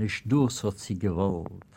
nicht dus hat sie gewollt.